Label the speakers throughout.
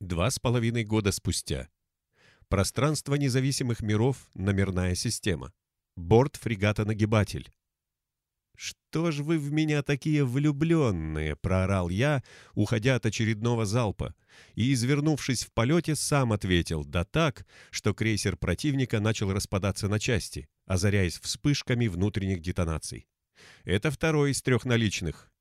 Speaker 1: Два с половиной года спустя. Пространство независимых миров, номерная система. Борт фрегата «Нагибатель». «Что ж вы в меня такие влюбленные?» — проорал я, уходя от очередного залпа, и, извернувшись в полете, сам ответил, да так, что крейсер противника начал распадаться на части, озаряясь вспышками внутренних детонаций. Это второй из трех наличных.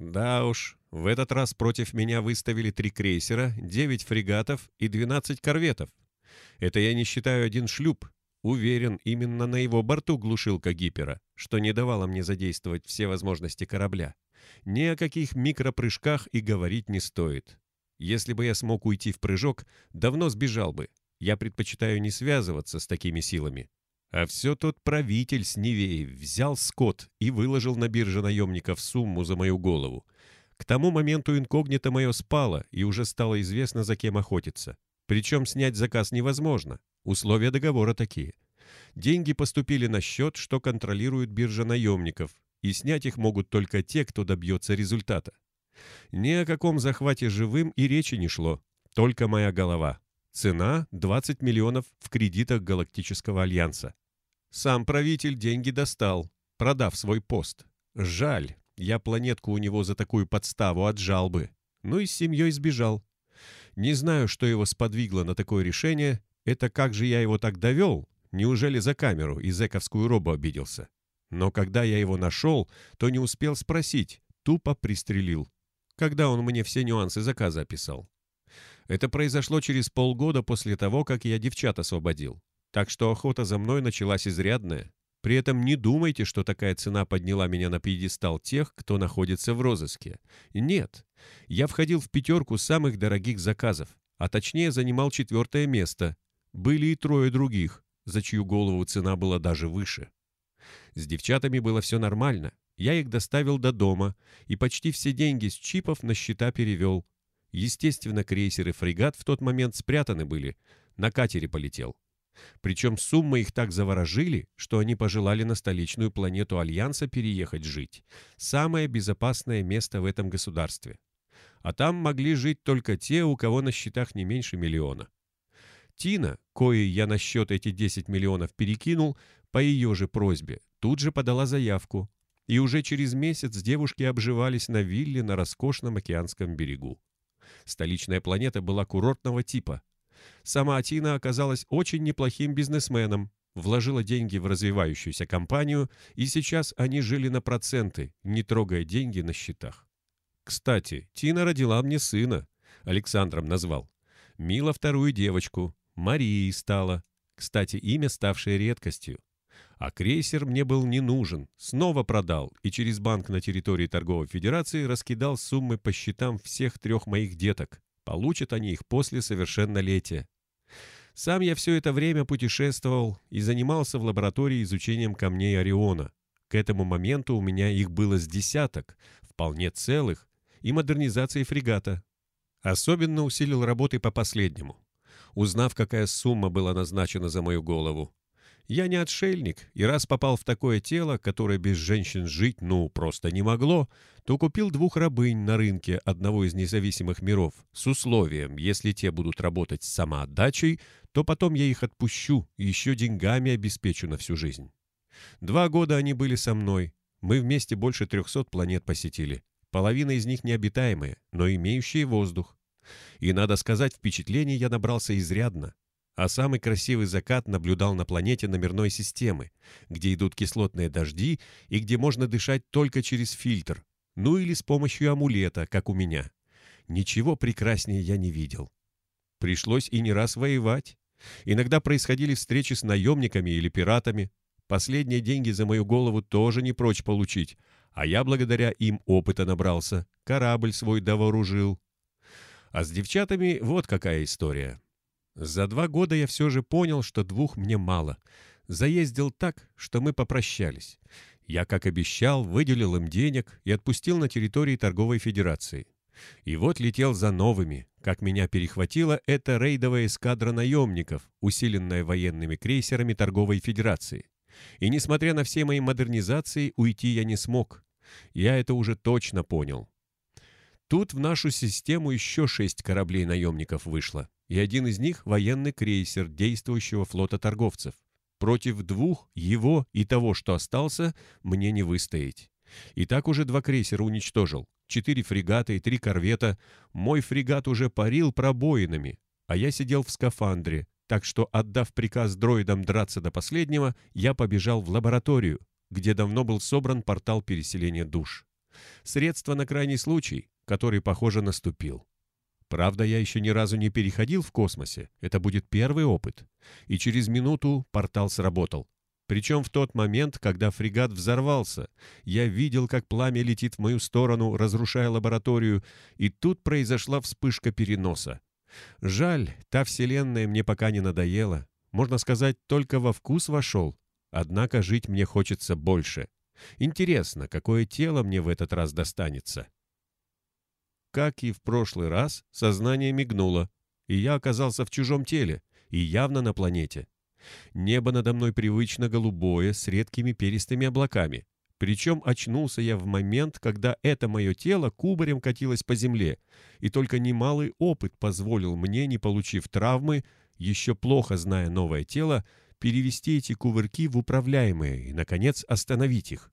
Speaker 1: Да уж, в этот раз против меня выставили три крейсера, девять фрегатов и двенадцать корветов. Это я не считаю один шлюп, Уверен, именно на его борту глушилка гипера, что не давало мне задействовать все возможности корабля. Ни о каких микропрыжках и говорить не стоит. Если бы я смог уйти в прыжок, давно сбежал бы. Я предпочитаю не связываться с такими силами. А все тот правитель с Невеей взял скот и выложил на бирже наемников сумму за мою голову. К тому моменту инкогнито мое спало, и уже стало известно, за кем охотиться. Причем снять заказ невозможно. Условия договора такие. Деньги поступили на счет, что контролирует биржа наемников, и снять их могут только те, кто добьется результата. Ни о каком захвате живым и речи не шло, только моя голова. Цена — 20 миллионов в кредитах Галактического Альянса. Сам правитель деньги достал, продав свой пост. Жаль, я планетку у него за такую подставу отжал бы. Ну и с семьей сбежал. Не знаю, что его сподвигло на такое решение, это как же я его так довел? Неужели за камеру и зэковскую робу обиделся? Но когда я его нашел, то не успел спросить, тупо пристрелил. Когда он мне все нюансы заказа описал. Это произошло через полгода после того, как я девчат освободил. Так что охота за мной началась изрядная. При этом не думайте, что такая цена подняла меня на пьедестал тех, кто находится в розыске. Нет, я входил в пятерку самых дорогих заказов, а точнее занимал четвертое место, были и трое других, за чью голову цена была даже выше. С девчатами было все нормально. Я их доставил до дома и почти все деньги с чипов на счета перевел. Естественно, крейсер и фрегат в тот момент спрятаны были. На катере полетел. Причем суммы их так заворожили, что они пожелали на столичную планету Альянса переехать жить. Самое безопасное место в этом государстве. А там могли жить только те, у кого на счетах не меньше миллиона. Тина, коей я на счет эти 10 миллионов перекинул, по ее же просьбе, тут же подала заявку. И уже через месяц девушки обживались на вилле на роскошном океанском берегу. Столичная планета была курортного типа. Сама Тина оказалась очень неплохим бизнесменом, вложила деньги в развивающуюся компанию, и сейчас они жили на проценты, не трогая деньги на счетах. Кстати, Тина родила мне сына, Александром назвал. Мила вторую девочку, Марией стала. Кстати, имя, ставшее редкостью. А крейсер мне был не нужен. Снова продал и через банк на территории Торговой Федерации раскидал суммы по счетам всех трех моих деток. Получат они их после совершеннолетия. Сам я все это время путешествовал и занимался в лаборатории изучением камней Ориона. К этому моменту у меня их было с десяток, вполне целых, и модернизацией фрегата. Особенно усилил работы по последнему узнав, какая сумма была назначена за мою голову. Я не отшельник, и раз попал в такое тело, которое без женщин жить, ну, просто не могло, то купил двух рабынь на рынке одного из независимых миров с условием, если те будут работать с самоотдачей, то потом я их отпущу и еще деньгами обеспечу на всю жизнь. Два года они были со мной. Мы вместе больше трехсот планет посетили. Половина из них необитаемые, но имеющие воздух. И, надо сказать, впечатлений я набрался изрядно. А самый красивый закат наблюдал на планете номерной системы, где идут кислотные дожди и где можно дышать только через фильтр, ну или с помощью амулета, как у меня. Ничего прекраснее я не видел. Пришлось и не раз воевать. Иногда происходили встречи с наемниками или пиратами. Последние деньги за мою голову тоже не прочь получить, а я благодаря им опыта набрался, корабль свой довооружил, а с девчатами вот какая история. За два года я все же понял, что двух мне мало. Заездил так, что мы попрощались. Я, как обещал, выделил им денег и отпустил на территории торговой федерации. И вот летел за новыми, как меня перехватила эта рейдовая эскадра наемников, усиленная военными крейсерами торговой федерации. И несмотря на все мои модернизации, уйти я не смог. Я это уже точно понял. Тут в нашу систему еще шесть кораблей-наемников вышло, и один из них — военный крейсер действующего флота торговцев. Против двух, его и того, что остался, мне не выстоять. И так уже два крейсера уничтожил, четыре фрегата и три корвета. Мой фрегат уже парил пробоинами, а я сидел в скафандре, так что, отдав приказ дроидам драться до последнего, я побежал в лабораторию, где давно был собран портал переселения душ. Средство на крайний случай, который, похоже, наступил. Правда, я еще ни разу не переходил в космосе. Это будет первый опыт. И через минуту портал сработал. Причем в тот момент, когда фрегат взорвался, я видел, как пламя летит в мою сторону, разрушая лабораторию, и тут произошла вспышка переноса. Жаль, та вселенная мне пока не надоела. Можно сказать, только во вкус вошел. Однако жить мне хочется больше. Интересно, какое тело мне в этот раз достанется. Как и в прошлый раз, сознание мигнуло, и я оказался в чужом теле, и явно на планете. Небо надо мной привычно голубое, с редкими перистыми облаками. Причем очнулся я в момент, когда это мое тело кубарем катилось по земле, и только немалый опыт позволил мне, не получив травмы, еще плохо зная новое тело, перевести эти кувырки в управляемые и, наконец, остановить их.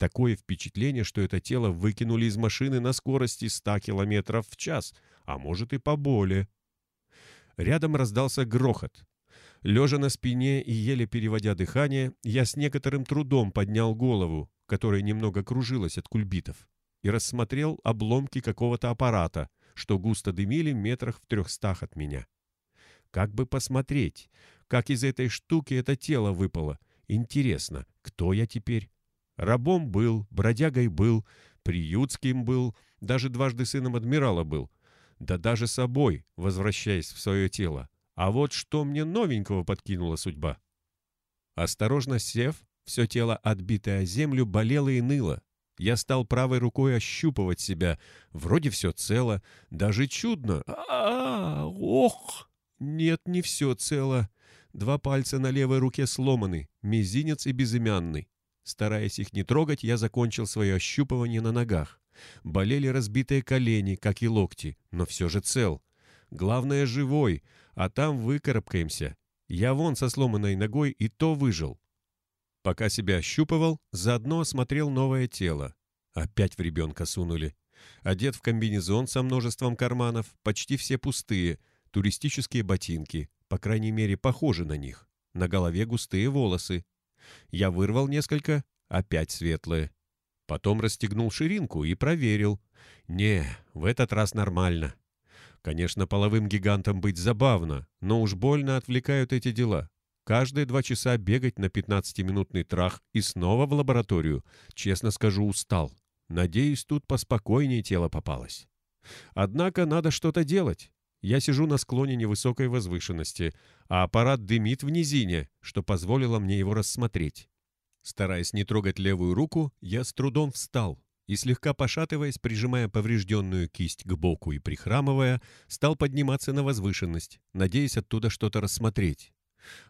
Speaker 1: Такое впечатление, что это тело выкинули из машины на скорости 100 км в час, а может и поболее. Рядом раздался грохот. Лежа на спине и еле переводя дыхание, я с некоторым трудом поднял голову, которая немного кружилась от кульбитов, и рассмотрел обломки какого-то аппарата, что густо дымили метрах в трехстах от меня. Как бы посмотреть, как из этой штуки это тело выпало. Интересно, кто я теперь? Рабом был, бродягой был, приютским был, даже дважды сыном адмирала был. Да даже собой, возвращаясь в свое тело. А вот что мне новенького подкинула судьба. Осторожно сев, все тело, отбитое землю, болело и ныло. Я стал правой рукой ощупывать себя. Вроде все цело, даже чудно. А, -а, -а ох! Нет, не все цело. Два пальца на левой руке сломаны, мизинец и безымянный. Стараясь их не трогать, я закончил свое ощупывание на ногах. Болели разбитые колени, как и локти, но все же цел. Главное, живой, а там выкарабкаемся. Я вон со сломанной ногой и то выжил. Пока себя ощупывал, заодно осмотрел новое тело. Опять в ребенка сунули. Одет в комбинезон со множеством карманов, почти все пустые, туристические ботинки, по крайней мере, похожи на них. На голове густые волосы, я вырвал несколько, опять светлые. Потом расстегнул ширинку и проверил. Не, в этот раз нормально. Конечно, половым гигантам быть забавно, но уж больно отвлекают эти дела. Каждые два часа бегать на 15-минутный трах и снова в лабораторию. Честно скажу, устал. Надеюсь, тут поспокойнее тело попалось. Однако надо что-то делать. Я сижу на склоне невысокой возвышенности, а аппарат дымит в низине, что позволило мне его рассмотреть. Стараясь не трогать левую руку, я с трудом встал и, слегка пошатываясь, прижимая поврежденную кисть к боку и прихрамывая, стал подниматься на возвышенность, надеясь оттуда что-то рассмотреть.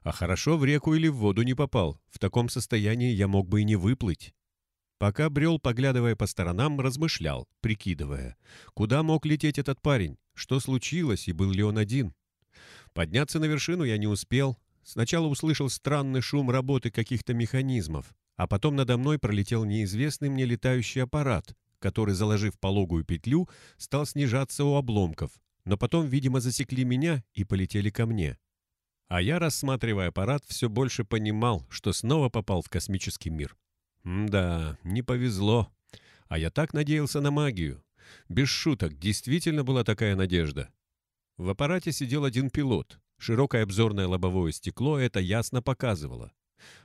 Speaker 1: А хорошо в реку или в воду не попал, в таком состоянии я мог бы и не выплыть. Пока брел, поглядывая по сторонам, размышлял, прикидывая, куда мог лететь этот парень, что случилось и был ли он один. Подняться на вершину я не успел. Сначала услышал странный шум работы каких-то механизмов, а потом надо мной пролетел неизвестный мне летающий аппарат, который, заложив пологую петлю, стал снижаться у обломков, но потом, видимо, засекли меня и полетели ко мне. А я, рассматривая аппарат, все больше понимал, что снова попал в космический мир. Да, не повезло. А я так надеялся на магию. Без шуток, действительно была такая надежда. В аппарате сидел один пилот. Широкое обзорное лобовое стекло это ясно показывало.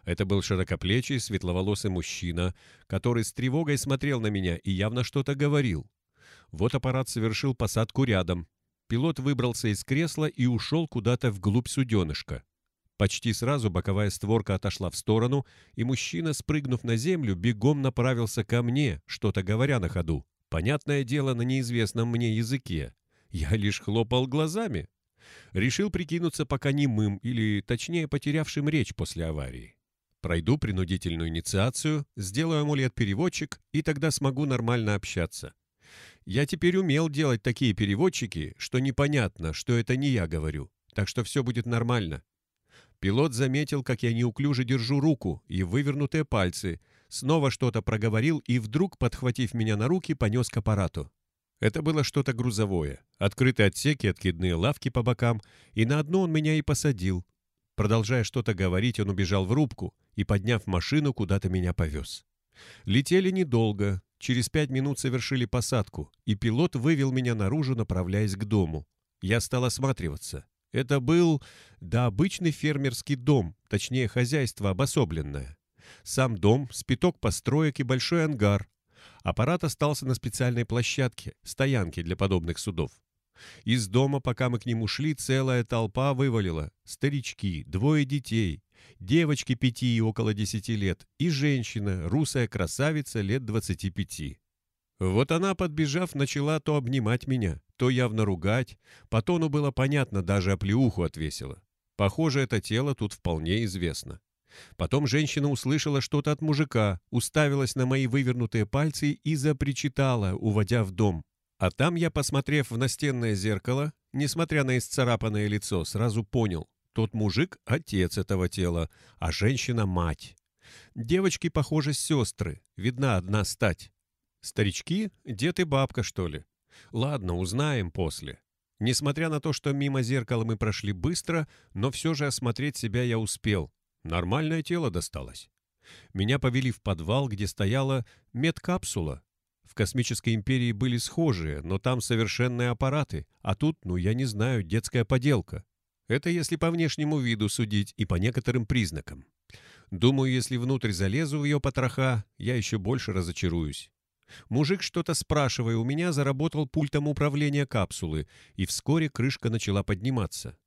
Speaker 1: Это был широкоплечий, светловолосый мужчина, который с тревогой смотрел на меня и явно что-то говорил. Вот аппарат совершил посадку рядом. Пилот выбрался из кресла и ушел куда-то вглубь суденышка. Почти сразу боковая створка отошла в сторону, и мужчина, спрыгнув на землю, бегом направился ко мне, что-то говоря на ходу. Понятное дело, на неизвестном мне языке. Я лишь хлопал глазами. Решил прикинуться пока немым, или, точнее, потерявшим речь после аварии. Пройду принудительную инициацию, сделаю амулет-переводчик, и тогда смогу нормально общаться. Я теперь умел делать такие переводчики, что непонятно, что это не я говорю, так что все будет нормально. Пилот заметил, как я неуклюже держу руку и вывернутые пальцы, снова что-то проговорил и вдруг, подхватив меня на руки, понес к аппарату. Это было что-то грузовое. Открытые отсеки, откидные лавки по бокам, и на одну он меня и посадил. Продолжая что-то говорить, он убежал в рубку и, подняв машину, куда-то меня повез. Летели недолго, через пять минут совершили посадку, и пилот вывел меня наружу, направляясь к дому. Я стал осматриваться. Это был, да, обычный фермерский дом, точнее, хозяйство обособленное. Сам дом, спиток построек и большой ангар. Аппарат остался на специальной площадке, стоянке для подобных судов. Из дома, пока мы к нему шли, целая толпа вывалила. Старички, двое детей, девочки пяти и около десяти лет и женщина, русая красавица лет двадцати пяти. Вот она, подбежав, начала то обнимать меня, то явно ругать. По тону было понятно, даже оплеуху отвесила. Похоже, это тело тут вполне известно. Потом женщина услышала что-то от мужика, уставилась на мои вывернутые пальцы и запричитала, уводя в дом. А там я, посмотрев в настенное зеркало, несмотря на исцарапанное лицо, сразу понял, тот мужик — отец этого тела, а женщина — мать. Девочки, похоже, сестры, видна одна стать. Старички — дед и бабка, что ли? Ладно, узнаем после. Несмотря на то, что мимо зеркала мы прошли быстро, но все же осмотреть себя я успел. Нормальное тело досталось. Меня повели в подвал, где стояла медкапсула. В космической империи были схожие, но там совершенные аппараты, а тут, ну я не знаю, детская поделка. Это если по внешнему виду судить и по некоторым признакам. Думаю, если внутрь залезу в ее потроха, я еще больше разочаруюсь. Мужик, что-то спрашивая у меня, заработал пультом управления капсулы, и вскоре крышка начала подниматься.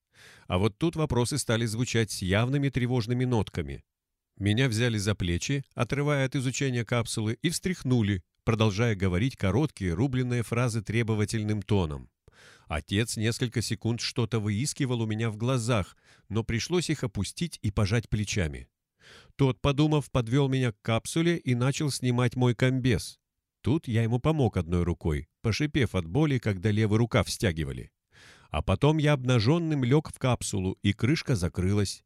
Speaker 1: А вот тут вопросы стали звучать с явными тревожными нотками. Меня взяли за плечи, отрывая от изучения капсулы, и встряхнули, продолжая говорить короткие рубленные фразы требовательным тоном. Отец несколько секунд что-то выискивал у меня в глазах, но пришлось их опустить и пожать плечами. Тот, подумав, подвел меня к капсуле и начал снимать мой комбез. Тут я ему помог одной рукой, пошипев от боли, когда левый рукав стягивали. А потом я обнаженным лег в капсулу, и крышка закрылась.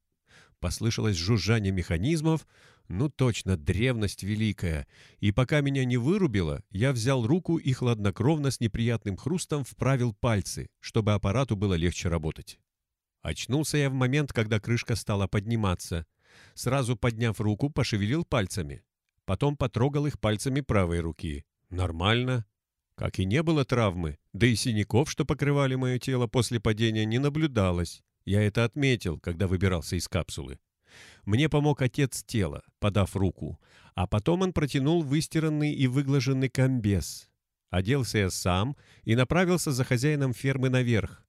Speaker 1: Послышалось жужжание механизмов, ну точно, древность великая. И пока меня не вырубило, я взял руку и хладнокровно с неприятным хрустом вправил пальцы, чтобы аппарату было легче работать. Очнулся я в момент, когда крышка стала подниматься. Сразу подняв руку, пошевелил пальцами. Потом потрогал их пальцами правой руки. Нормально. Как и не было травмы, да и синяков, что покрывали мое тело после падения, не наблюдалось. Я это отметил, когда выбирался из капсулы. Мне помог отец тела, подав руку, а потом он протянул выстиранный и выглаженный комбез. Оделся я сам и направился за хозяином фермы наверх.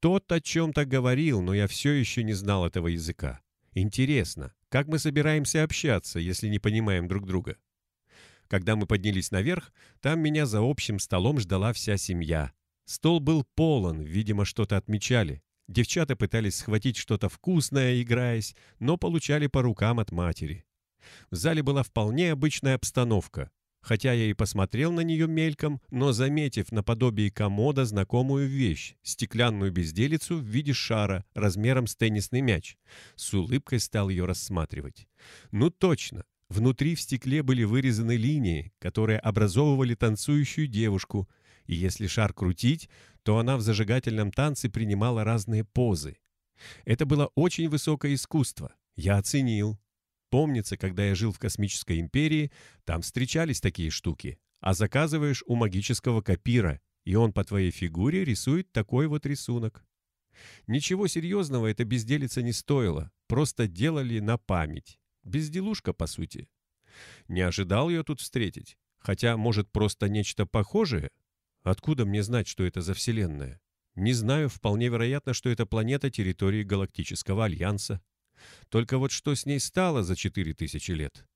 Speaker 1: Тот о чем-то говорил, но я все еще не знал этого языка. Интересно, как мы собираемся общаться, если не понимаем друг друга? Когда мы поднялись наверх, там меня за общим столом ждала вся семья. Стол был полон, видимо, что-то отмечали. Девчата пытались схватить что-то вкусное, играясь, но получали по рукам от матери. В зале была вполне обычная обстановка. Хотя я и посмотрел на нее мельком, но, заметив наподобие комода знакомую вещь, стеклянную безделицу в виде шара размером с теннисный мяч, с улыбкой стал ее рассматривать. Ну точно, внутри в стекле были вырезаны линии, которые образовывали танцующую девушку, и если шар крутить, то она в зажигательном танце принимала разные позы. Это было очень высокое искусство. Я оценил. Помнится, когда я жил в космической империи, там встречались такие штуки. А заказываешь у магического копира, и он по твоей фигуре рисует такой вот рисунок. Ничего серьезного эта безделица не стоила, просто делали на память. Безделушка, по сути. Не ожидал ее тут встретить. Хотя, может, просто нечто похожее? Откуда мне знать, что это за Вселенная? Не знаю, вполне вероятно, что это планета территории Галактического Альянса. Только вот что с ней стало за четыре тысячи лет?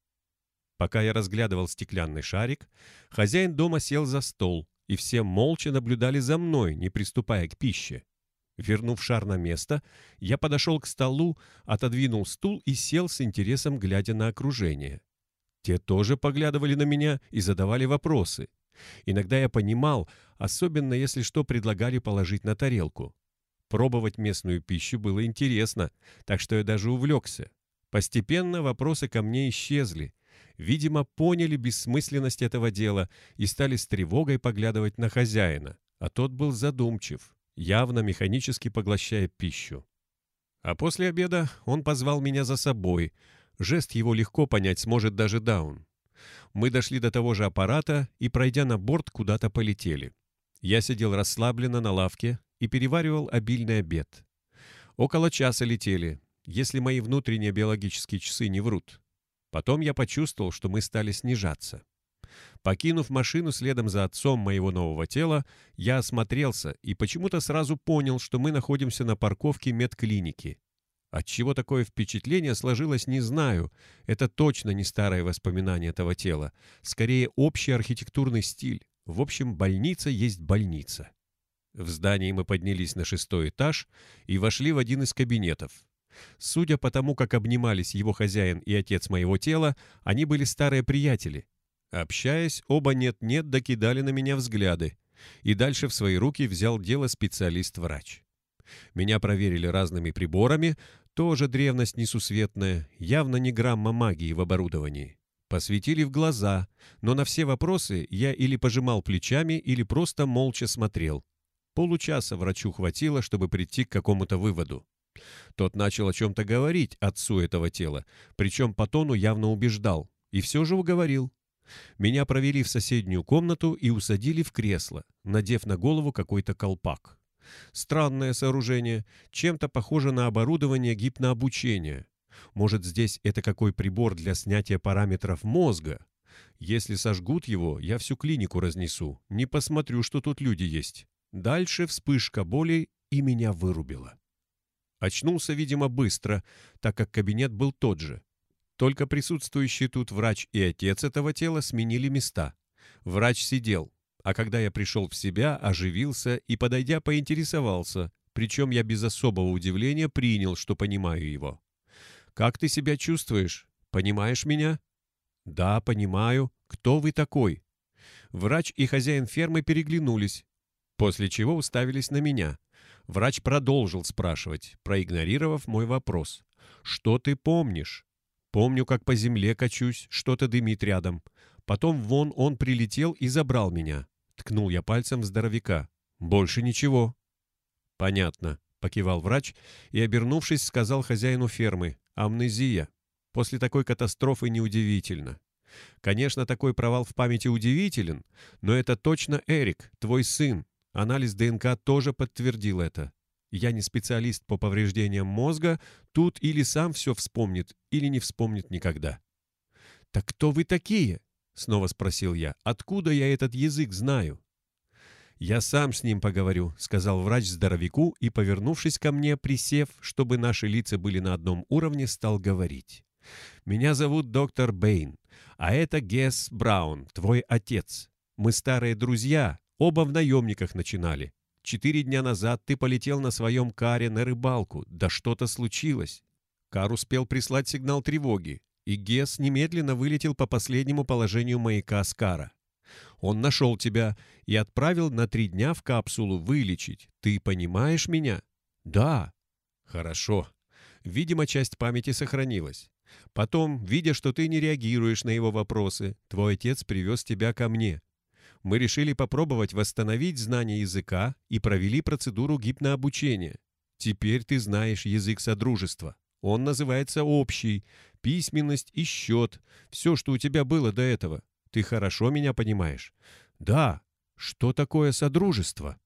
Speaker 1: Пока я разглядывал стеклянный шарик, хозяин дома сел за стол, и все молча наблюдали за мной, не приступая к пище. Вернув шар на место, я подошел к столу, отодвинул стул и сел с интересом, глядя на окружение. Те тоже поглядывали на меня и задавали вопросы, Иногда я понимал, особенно если что предлагали положить на тарелку. Пробовать местную пищу было интересно, так что я даже увлекся. Постепенно вопросы ко мне исчезли. Видимо, поняли бессмысленность этого дела и стали с тревогой поглядывать на хозяина, а тот был задумчив, явно механически поглощая пищу. А после обеда он позвал меня за собой. Жест его легко понять сможет даже Даун. Мы дошли до того же аппарата и, пройдя на борт, куда-то полетели. Я сидел расслабленно на лавке и переваривал обильный обед. Около часа летели, если мои внутренние биологические часы не врут. Потом я почувствовал, что мы стали снижаться. Покинув машину следом за отцом моего нового тела, я осмотрелся и почему-то сразу понял, что мы находимся на парковке медклиники. Отчего такое впечатление сложилось, не знаю. Это точно не старое воспоминание этого тела. Скорее, общий архитектурный стиль. В общем, больница есть больница. В здании мы поднялись на шестой этаж и вошли в один из кабинетов. Судя по тому, как обнимались его хозяин и отец моего тела, они были старые приятели. Общаясь, оба нет-нет докидали на меня взгляды. И дальше в свои руки взял дело специалист-врач. Меня проверили разными приборами, тоже древность несусветная, явно не грамма магии в оборудовании. Посветили в глаза, но на все вопросы я или пожимал плечами, или просто молча смотрел. Получаса врачу хватило, чтобы прийти к какому-то выводу. Тот начал о чем-то говорить отцу этого тела, причем по тону явно убеждал, и все же уговорил. Меня провели в соседнюю комнату и усадили в кресло, надев на голову какой-то колпак. Странное сооружение, чем-то похоже на оборудование гипнообучения. Может, здесь это какой прибор для снятия параметров мозга? Если сожгут его, я всю клинику разнесу, не посмотрю, что тут люди есть. Дальше вспышка боли и меня вырубила. Очнулся, видимо, быстро, так как кабинет был тот же. Только присутствующий тут врач и отец этого тела сменили места. Врач сидел, а когда я пришел в себя, оживился и, подойдя, поинтересовался, причем я без особого удивления принял, что понимаю его. «Как ты себя чувствуешь? Понимаешь меня?» «Да, понимаю. Кто вы такой?» Врач и хозяин фермы переглянулись, после чего уставились на меня. Врач продолжил спрашивать, проигнорировав мой вопрос. «Что ты помнишь?» Помню, как по земле качусь, что-то дымит рядом. Потом вон он прилетел и забрал меня. Ткнул я пальцем в здоровяка. Больше ничего. Понятно, покивал врач и, обернувшись, сказал хозяину фермы. Амнезия. После такой катастрофы неудивительно. Конечно, такой провал в памяти удивителен, но это точно Эрик, твой сын. Анализ ДНК тоже подтвердил это. Я не специалист по повреждениям мозга, тут или сам все вспомнит, или не вспомнит никогда. «Так кто вы такие?» — снова спросил я. «Откуда я этот язык знаю?» «Я сам с ним поговорю», — сказал врач здоровяку и, повернувшись ко мне, присев, чтобы наши лица были на одном уровне, стал говорить. «Меня зовут доктор Бэйн, а это Гесс Браун, твой отец. Мы старые друзья, оба в наемниках начинали. Четыре дня назад ты полетел на своем каре на рыбалку. Да что-то случилось. Кар успел прислать сигнал тревоги, и Гес немедленно вылетел по последнему положению маяка Скара. Он нашел тебя и отправил на три дня в капсулу вылечить. Ты понимаешь меня? Да. Хорошо. Видимо, часть памяти сохранилась. Потом, видя, что ты не реагируешь на его вопросы, твой отец привез тебя ко мне мы решили попробовать восстановить знание языка и провели процедуру гипнообучения. Теперь ты знаешь язык Содружества. Он называется общий, письменность и счет, все, что у тебя было до этого. Ты хорошо меня понимаешь? Да. Что такое Содружество?